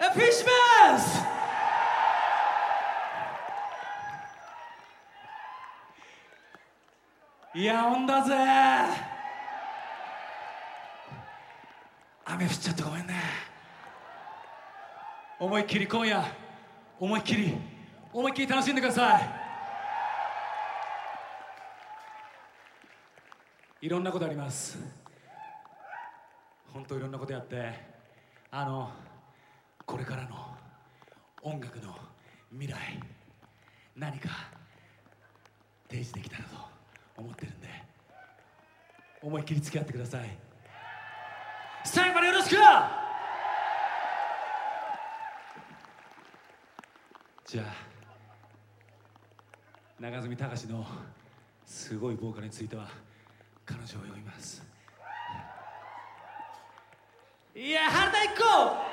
Impeachment! いやほんだぜ。雨降っちゃってごめんね。思いっきり今夜。思いっきり。思いっきり楽しんでください。いろんなことあります。本当いろんなことやって。あのこれからの音楽の未来。何か提示できたらと。思ってるんで。思いっきり付き合ってください。最後までよろしく！じゃあ長住隆のすごいボーカルについては彼女を呼びます。いや原田一行